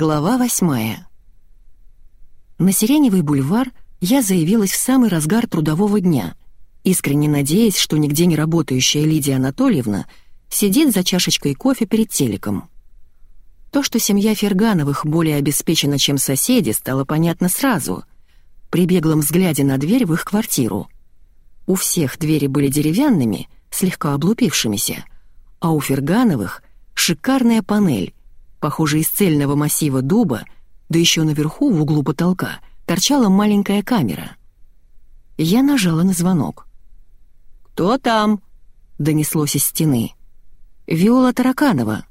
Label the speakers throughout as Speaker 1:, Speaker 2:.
Speaker 1: Глава восьмая. На Сиреневый бульвар я заявилась в самый разгар трудового дня, искренне надеясь, что нигде не работающая Лидия Анатольевна сидит за чашечкой кофе перед телеком. То, что семья Фергановых более обеспечена, чем соседи, стало понятно сразу, при беглом взгляде на дверь в их квартиру. У всех двери были деревянными, слегка облупившимися, а у Фергановых — шикарная панель, похожая из цельного массива дуба, да еще наверху, в углу потолка, торчала маленькая камера. Я нажала на звонок. «Кто там?» — донеслось из стены. «Виола Тараканова».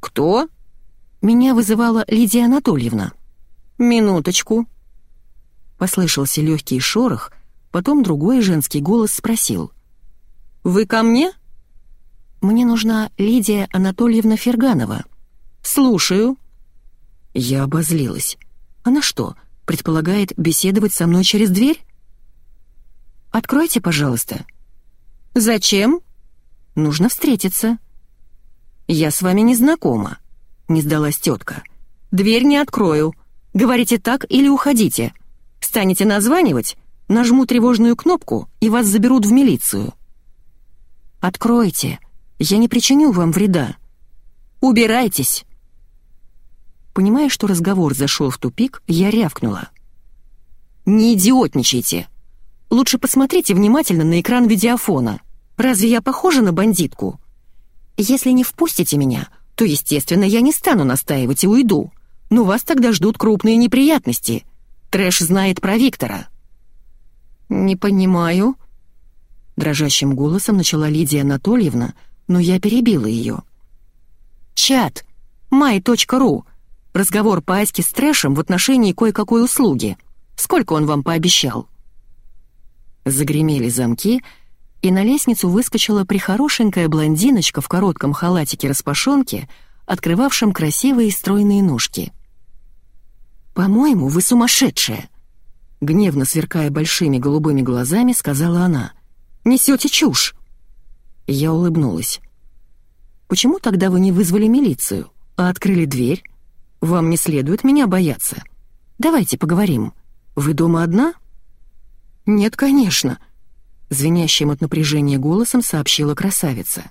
Speaker 1: «Кто?» Меня вызывала Лидия Анатольевна. «Минуточку». Послышался легкий шорох, потом другой женский голос спросил. «Вы ко мне?» «Мне нужна Лидия Анатольевна Ферганова». «Слушаю». Я обозлилась. «Она что, предполагает беседовать со мной через дверь?» «Откройте, пожалуйста». «Зачем?» «Нужно встретиться». «Я с вами не знакома», — не сдалась тетка. «Дверь не открою. Говорите так или уходите. Станете названивать, нажму тревожную кнопку, и вас заберут в милицию». «Откройте. Я не причиню вам вреда». «Убирайтесь!» Понимая, что разговор зашел в тупик, я рявкнула. «Не идиотничайте! Лучше посмотрите внимательно на экран видеофона. Разве я похожа на бандитку? Если не впустите меня, то, естественно, я не стану настаивать и уйду. Но вас тогда ждут крупные неприятности. Трэш знает про Виктора». «Не понимаю», — дрожащим голосом начала Лидия Анатольевна, но я перебила ее. «Чат. my.ru. Разговор по Аське с Трэшем в отношении кое-какой услуги. Сколько он вам пообещал?» Загремели замки, и на лестницу выскочила прихорошенькая блондиночка в коротком халатике-распашонке, открывавшем красивые стройные ножки. «По-моему, вы сумасшедшая!» Гневно сверкая большими голубыми глазами, сказала она. «Несете чушь!» Я улыбнулась. «Почему тогда вы не вызвали милицию, а открыли дверь? Вам не следует меня бояться. Давайте поговорим. Вы дома одна?» «Нет, конечно», звенящим от напряжения голосом сообщила красавица.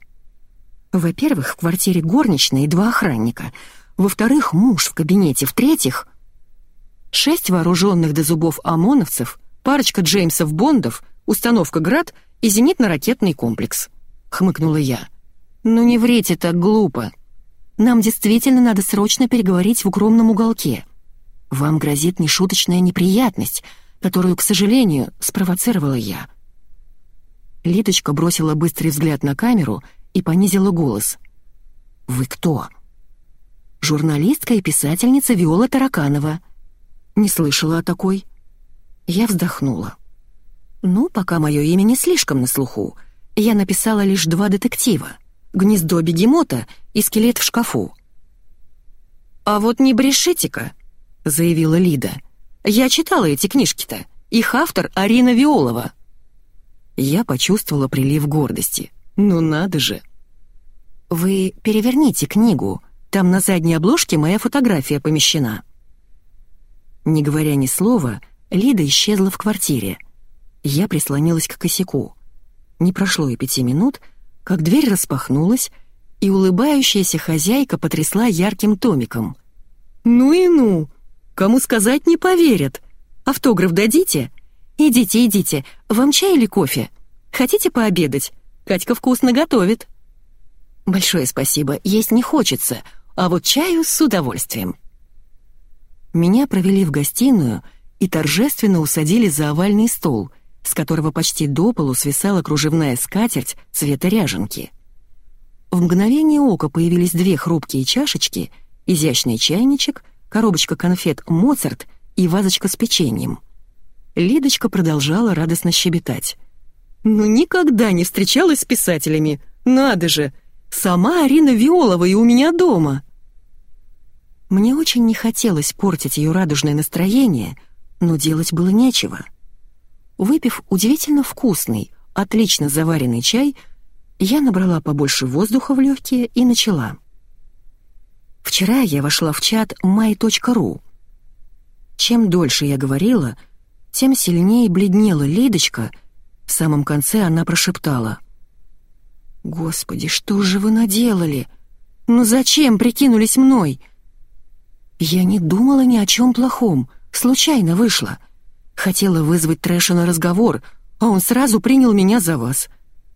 Speaker 1: Во-первых, в квартире горничная и два охранника. Во-вторых, муж в кабинете. В-третьих, шесть вооруженных до зубов ОМОНовцев, парочка Джеймсов Бондов, установка «Град» и зенитно-ракетный комплекс. Хмыкнула я. «Ну не врите так глупо. Нам действительно надо срочно переговорить в укромном уголке. Вам грозит нешуточная неприятность, которую, к сожалению, спровоцировала я». Литочка бросила быстрый взгляд на камеру и понизила голос. «Вы кто?» «Журналистка и писательница Виола Тараканова». «Не слышала о такой». Я вздохнула. «Ну, пока мое имя не слишком на слуху. Я написала лишь два детектива. «Гнездо бегемота» и «Скелет в шкафу». «А вот не брешите-ка», — заявила Лида. «Я читала эти книжки-то. Их автор Арина Виолова». Я почувствовала прилив гордости. «Ну надо же!» «Вы переверните книгу, там на задней обложке моя фотография помещена». Не говоря ни слова, Лида исчезла в квартире. Я прислонилась к косяку. Не прошло и пяти минут, как дверь распахнулась, и улыбающаяся хозяйка потрясла ярким томиком. «Ну и ну! Кому сказать не поверят! Автограф дадите?» «Идите, идите, вам чай или кофе? Хотите пообедать? Катька вкусно готовит». «Большое спасибо, есть не хочется, а вот чаю с удовольствием». Меня провели в гостиную и торжественно усадили за овальный стол, с которого почти до полу свисала кружевная скатерть цвета ряженки. В мгновение ока появились две хрупкие чашечки, изящный чайничек, коробочка конфет «Моцарт» и вазочка с печеньем — Лидочка продолжала радостно щебетать. «Ну никогда не встречалась с писателями! Надо же! Сама Арина Виолова и у меня дома!» Мне очень не хотелось портить ее радужное настроение, но делать было нечего. Выпив удивительно вкусный, отлично заваренный чай, я набрала побольше воздуха в легкие и начала. Вчера я вошла в чат my.ru. Чем дольше я говорила, тем сильнее бледнела Лидочка. В самом конце она прошептала. «Господи, что же вы наделали? Ну зачем прикинулись мной?» Я не думала ни о чем плохом, случайно вышла. Хотела вызвать Трэша на разговор, а он сразу принял меня за вас.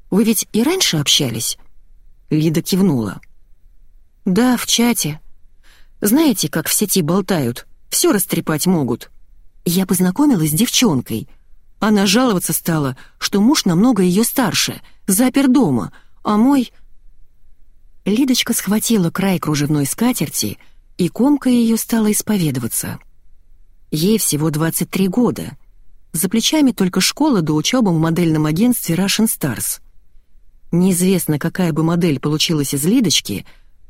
Speaker 1: Вы ведь и раньше общались?» Лида кивнула. «Да, в чате. Знаете, как в сети болтают, все растрепать могут. Я познакомилась с девчонкой. Она жаловаться стала, что муж намного ее старше, запер дома, а мой...» Лидочка схватила край кружевной скатерти и комка ее стала исповедоваться. Ей всего 23 года. За плечами только школа до учебы в модельном агентстве Russian Stars. Неизвестно, какая бы модель получилась из Лидочки,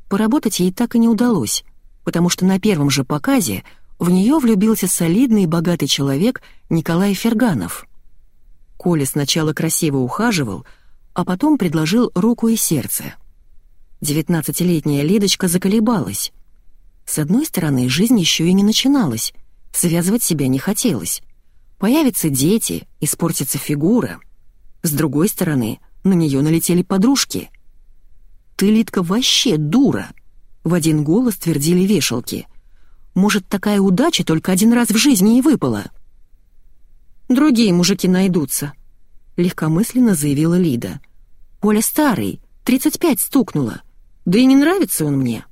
Speaker 1: поработать ей так и не удалось, потому что на первом же показе в нее влюбился солидный и богатый человек Николай Ферганов. Коля сначала красиво ухаживал, а потом предложил руку и сердце. Девятнадцатилетняя Лидочка заколебалась. С одной стороны, жизнь еще и не начиналась, связывать себя не хотелось. Появятся дети, испортится фигура. С другой стороны, на нее налетели подружки. «Ты, Литка, вообще дура!» — в один голос твердили вешалки. «Может, такая удача только один раз в жизни и выпала?» «Другие мужики найдутся», — легкомысленно заявила Лида. «Оля старый, 35 стукнула. Да и не нравится он мне».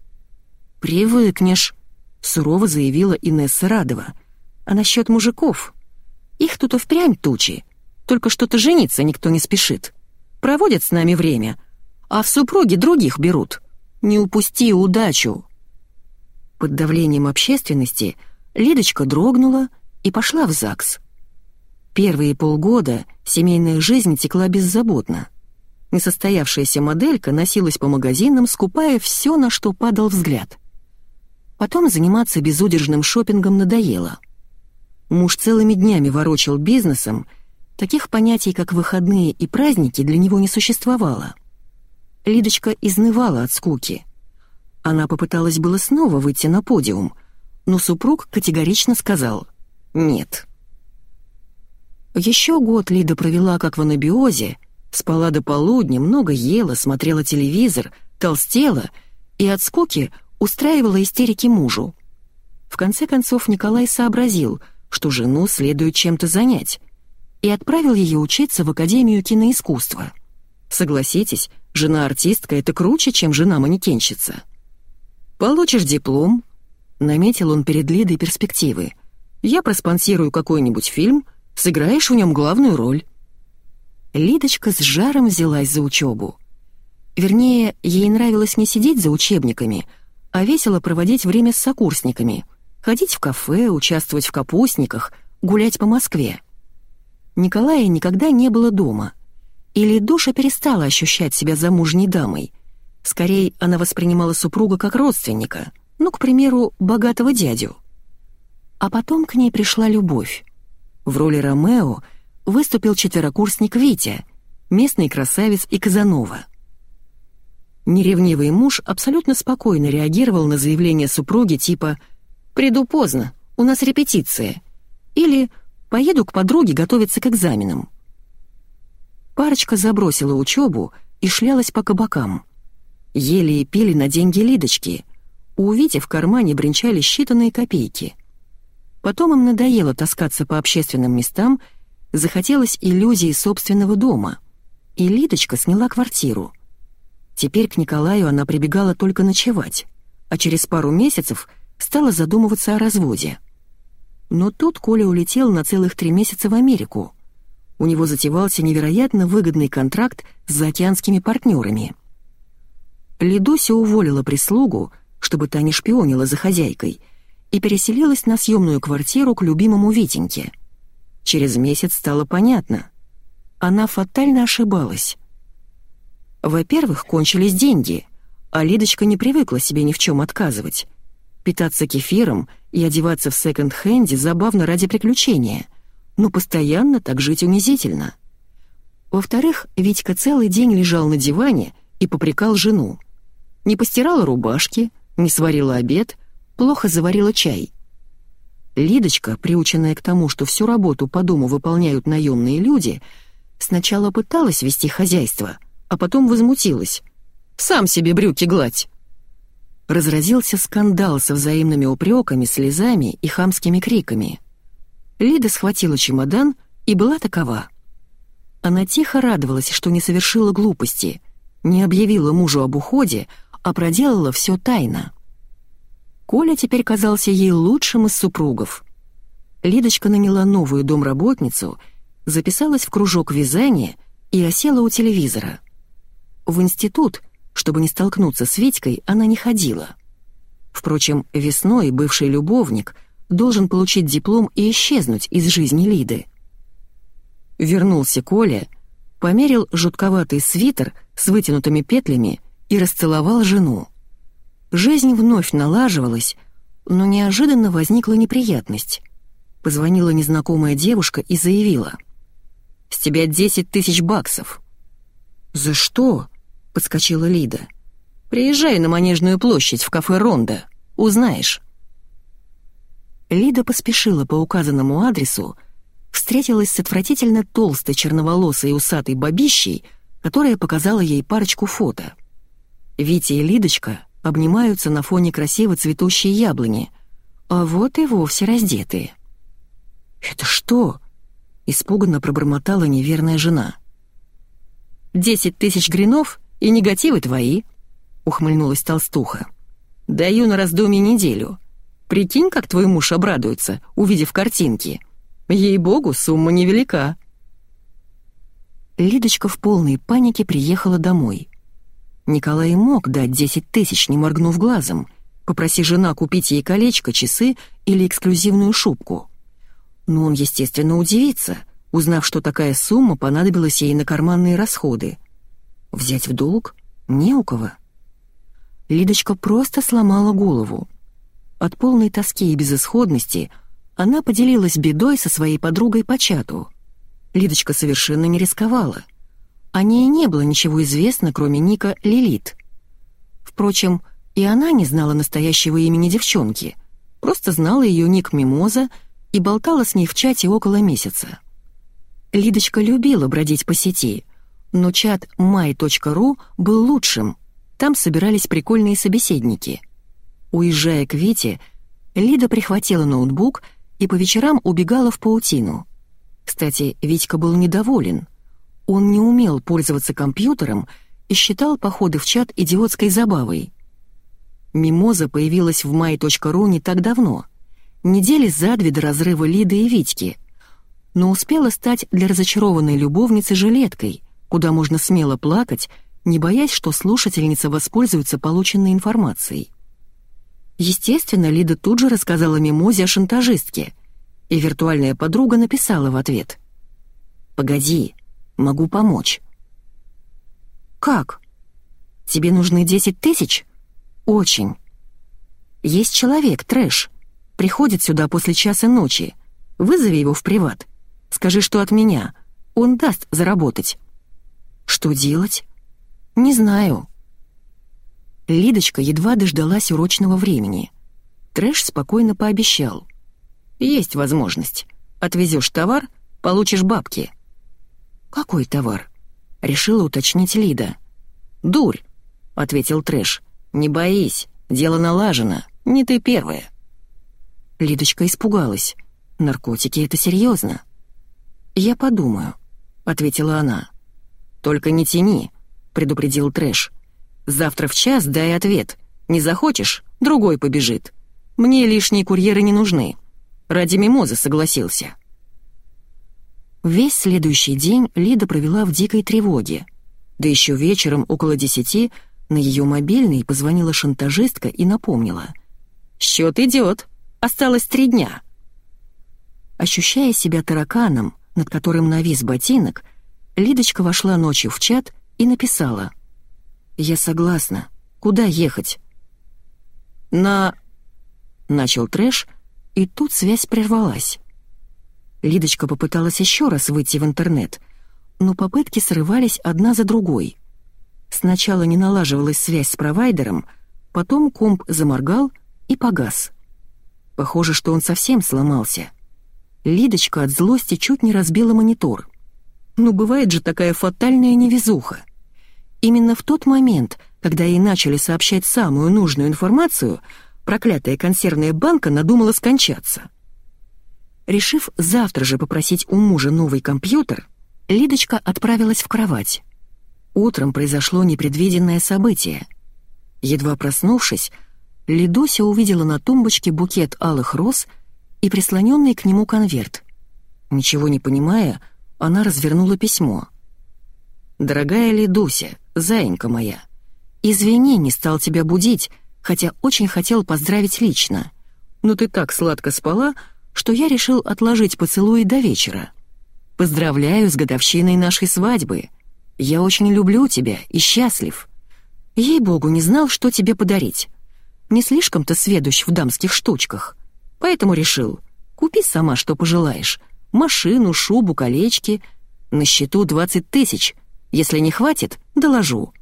Speaker 1: «Привыкнешь», — сурово заявила Инесса Радова. «А насчет мужиков? Их тут и впрямь тучи. Только что-то жениться никто не спешит. Проводят с нами время, а в супруги других берут. Не упусти удачу». Под давлением общественности Лидочка дрогнула и пошла в ЗАГС. Первые полгода семейная жизнь текла беззаботно. Несостоявшаяся моделька носилась по магазинам, скупая все, на что падал взгляд — Потом заниматься безудержным шопингом надоело. Муж целыми днями ворочал бизнесом, таких понятий, как выходные и праздники, для него не существовало. Лидочка изнывала от скуки. Она попыталась было снова выйти на подиум, но супруг категорично сказал «нет». Еще год Лида провела как в анабиозе, спала до полудня, много ела, смотрела телевизор, толстела и от скуки – устраивала истерики мужу. В конце концов Николай сообразил, что жену следует чем-то занять, и отправил ее учиться в Академию киноискусства. Согласитесь, жена-артистка — это круче, чем жена-манекенщица. «Получишь диплом», — наметил он перед Лидой перспективы. «Я проспонсирую какой-нибудь фильм, сыграешь в нем главную роль». Лидочка с жаром взялась за учебу. Вернее, ей нравилось не сидеть за учебниками — а весело проводить время с сокурсниками, ходить в кафе, участвовать в капустниках, гулять по Москве. Николая никогда не было дома. Или душа перестала ощущать себя замужней дамой. Скорее, она воспринимала супруга как родственника, ну, к примеру, богатого дядю. А потом к ней пришла любовь. В роли Ромео выступил четверокурсник Витя, местный красавец и Казанова — Неревнивый муж абсолютно спокойно реагировал на заявление супруги типа «Приду поздно, у нас репетиция» или «Поеду к подруге готовиться к экзаменам». Парочка забросила учебу и шлялась по кабакам. Ели и пили на деньги Лидочки. У Вити в кармане бренчали считанные копейки. Потом им надоело таскаться по общественным местам, захотелось иллюзии собственного дома. И Лидочка сняла квартиру — Теперь к Николаю она прибегала только ночевать, а через пару месяцев стала задумываться о разводе. Но тут Коля улетел на целых три месяца в Америку. У него затевался невероятно выгодный контракт с заокеанскими партнерами. Лидуся уволила прислугу, чтобы та не шпионила за хозяйкой, и переселилась на съемную квартиру к любимому Витеньке. Через месяц стало понятно. Она фатально ошибалась. Во-первых, кончились деньги, а Лидочка не привыкла себе ни в чем отказывать. Питаться кефиром и одеваться в секонд-хенде забавно ради приключения, но постоянно так жить унизительно. Во-вторых, Витька целый день лежал на диване и попрекал жену. Не постирала рубашки, не сварила обед, плохо заварила чай. Лидочка, приученная к тому, что всю работу по дому выполняют наемные люди, сначала пыталась вести хозяйство, а потом возмутилась. «Сам себе брюки гладь!» Разразился скандал со взаимными упреками, слезами и хамскими криками. Лида схватила чемодан и была такова. Она тихо радовалась, что не совершила глупости, не объявила мужу об уходе, а проделала все тайно. Коля теперь казался ей лучшим из супругов. Лидочка наняла новую домработницу, записалась в кружок вязания и осела у телевизора. В институт, чтобы не столкнуться с Витькой, она не ходила. Впрочем, весной бывший любовник должен получить диплом и исчезнуть из жизни Лиды. Вернулся Коля, померил жутковатый свитер с вытянутыми петлями и расцеловал жену. Жизнь вновь налаживалась, но неожиданно возникла неприятность. Позвонила незнакомая девушка и заявила. «С тебя 10 тысяч баксов». «За что?» — подскочила Лида. «Приезжай на Манежную площадь в кафе «Ронда». Узнаешь». Лида поспешила по указанному адресу, встретилась с отвратительно толстой черноволосой и усатой бабищей, которая показала ей парочку фото. Витя и Лидочка обнимаются на фоне красиво цветущей яблони, а вот и вовсе раздетые. «Это что?» — испуганно пробормотала неверная жена. «Десять тысяч гринов и негативы твои», — ухмыльнулась толстуха. «Даю на раздумье неделю. Прикинь, как твой муж обрадуется, увидев картинки. Ей-богу, сумма невелика». Лидочка в полной панике приехала домой. Николай мог дать 10 тысяч, не моргнув глазом, попроси жена купить ей колечко, часы или эксклюзивную шубку. Но он, естественно, удивится, узнав, что такая сумма понадобилась ей на карманные расходы. Взять в долг? Не у кого. Лидочка просто сломала голову. От полной тоски и безысходности она поделилась бедой со своей подругой по чату. Лидочка совершенно не рисковала — о ней не было ничего известно, кроме ника Лилит. Впрочем, и она не знала настоящего имени девчонки, просто знала ее ник Мимоза и болтала с ней в чате около месяца. Лидочка любила бродить по сети, но чат my.ru был лучшим, там собирались прикольные собеседники. Уезжая к Вите, Лида прихватила ноутбук и по вечерам убегала в паутину. Кстати, Витька был недоволен — он не умел пользоваться компьютером и считал походы в чат идиотской забавой. Мимоза появилась в my.ru не так давно, недели за две до разрыва Лиды и Витьки, но успела стать для разочарованной любовницы жилеткой, куда можно смело плакать, не боясь, что слушательница воспользуется полученной информацией. Естественно, Лида тут же рассказала Мимозе о шантажистке, и виртуальная подруга написала в ответ. «Погоди, Могу помочь». «Как? Тебе нужны 10 тысяч?» «Очень. Есть человек, трэш. Приходит сюда после часа ночи. Вызови его в приват. Скажи, что от меня. Он даст заработать». «Что делать?» «Не знаю». Лидочка едва дождалась урочного времени. Трэш спокойно пообещал. «Есть возможность. Отвезешь товар, получишь бабки». «Какой товар?» — решила уточнить Лида. «Дурь», — ответил Трэш. «Не боись, дело налажено, не ты первая». Лидочка испугалась. «Наркотики — это серьезно. «Я подумаю», — ответила она. «Только не тяни», — предупредил Трэш. «Завтра в час дай ответ. Не захочешь — другой побежит. Мне лишние курьеры не нужны. Ради мимозы согласился». Весь следующий день Лида провела в дикой тревоге. Да еще вечером, около десяти, на ее мобильный позвонила шантажистка и напомнила. «Счет идет. Осталось три дня». Ощущая себя тараканом, над которым навис ботинок, Лидочка вошла ночью в чат и написала. «Я согласна. Куда ехать?» «На...» — начал трэш, и тут связь прервалась. Лидочка попыталась еще раз выйти в интернет, но попытки срывались одна за другой. Сначала не налаживалась связь с провайдером, Потом комп заморгал и погас. Похоже, что он совсем сломался. Лидочка от злости чуть не разбила монитор. Ну, бывает же такая фатальная невезуха. Именно в тот момент, когда ей начали сообщать самую нужную информацию, проклятая консервная банка надумала скончаться. Решив завтра же попросить у мужа новый компьютер, Лидочка отправилась в кровать. Утром произошло непредвиденное событие. Едва проснувшись, Лидуся увидела на тумбочке букет алых роз и прислоненный к нему конверт. Ничего не понимая, она развернула письмо. «Дорогая Лидуся, заинька моя, извини, не стал тебя будить, хотя очень хотел поздравить лично. Но ты так сладко спала, что я решил отложить поцелуи до вечера. Поздравляю с годовщиной нашей свадьбы. Я очень люблю тебя и счастлив. Ей-богу, не знал, что тебе подарить. Не слишком-то сведущ в дамских штучках. Поэтому решил, купи сама, что пожелаешь. Машину, шубу, колечки. На счету 20 тысяч. Если не хватит, доложу.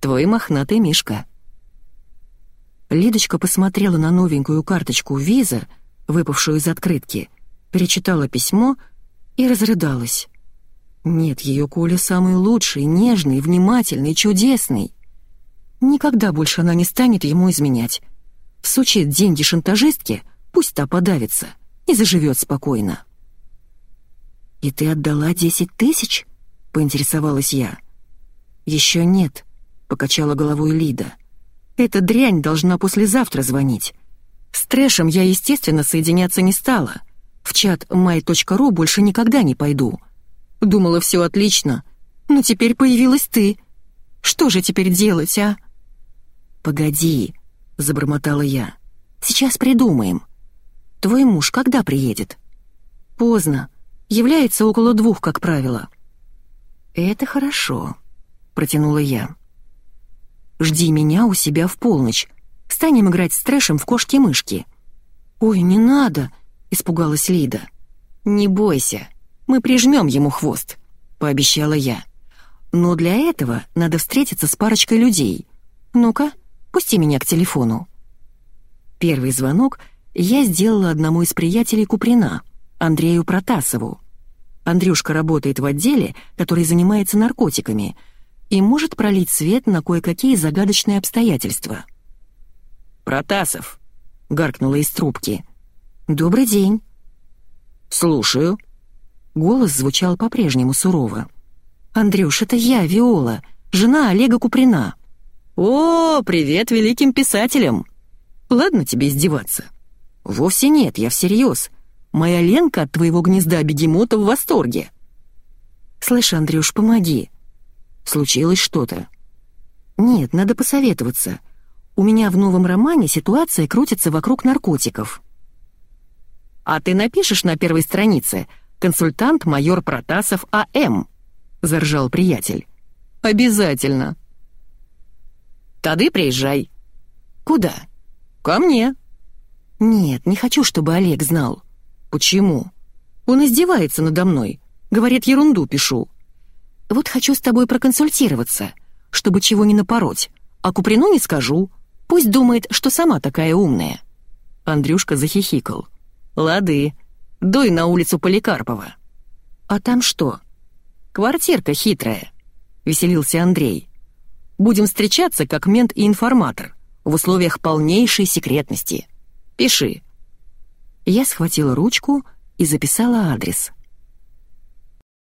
Speaker 1: Твой мохнатый Мишка. Лидочка посмотрела на новенькую карточку виза, выпавшую из открытки, перечитала письмо — и разрыдалась. Нет, ее Коля самый лучший, нежный, внимательный, чудесный. Никогда больше она не станет ему изменять. Всучит деньги шантажистке, пусть та подавится и заживет спокойно. «И ты отдала десять тысяч?» — поинтересовалась я. «Еще нет», — покачала головой Лида. «Эта дрянь должна послезавтра звонить. С трэшем я, естественно, соединяться не стала. В чат my.ru больше никогда не пойду. Думала, все отлично, но теперь появилась ты. Что же теперь делать, а?» «Погоди», — забормотала я. «Сейчас придумаем. Твой муж когда приедет?» «Поздно. Является около двух, как правило». «Это хорошо», — протянула я. «Жди меня у себя в полночь. Станем играть с трэшем в кошки-мышки». «Ой, не надо», — испугалась Лида. «Не бойся, мы прижмем ему хвост», — пообещала я. «Но для этого надо встретиться с парочкой людей. Ну-ка, пусти меня к телефону». Первый звонок я сделала одному из приятелей Куприна, Андрею Протасову. Андрюшка работает в отделе, который занимается наркотиками, и может пролить свет на кое-какие загадочные обстоятельства. «Протасов!» — гаркнула из трубки. «Добрый день». «Слушаю». Голос звучал по-прежнему сурово. «Андрюш, это я, Виола, жена Олега Куприна». «О, привет великим писателям!» «Ладно тебе издеваться». «Вовсе нет, я всерьез. Моя Ленка от твоего гнезда бегемота в восторге». «Слышь, Андрюш, помоги». «Случилось что-то?» «Нет, надо посоветоваться. У меня в новом романе ситуация крутится вокруг наркотиков». «А ты напишешь на первой странице «Консультант майор Протасов А.М.»?» — заржал приятель. «Обязательно». «Тады приезжай». «Куда?» «Ко мне». «Нет, не хочу, чтобы Олег знал». «Почему?» «Он издевается надо мной. Говорит, ерунду пишу». «Вот хочу с тобой проконсультироваться, чтобы чего не напороть. А Куприну не скажу. Пусть думает, что сама такая умная». Андрюшка захихикал. «Лады. Дуй на улицу Поликарпова». «А там что?» «Квартирка хитрая», — веселился Андрей. «Будем встречаться как мент и информатор в условиях полнейшей секретности. Пиши». Я схватила ручку и записала адрес —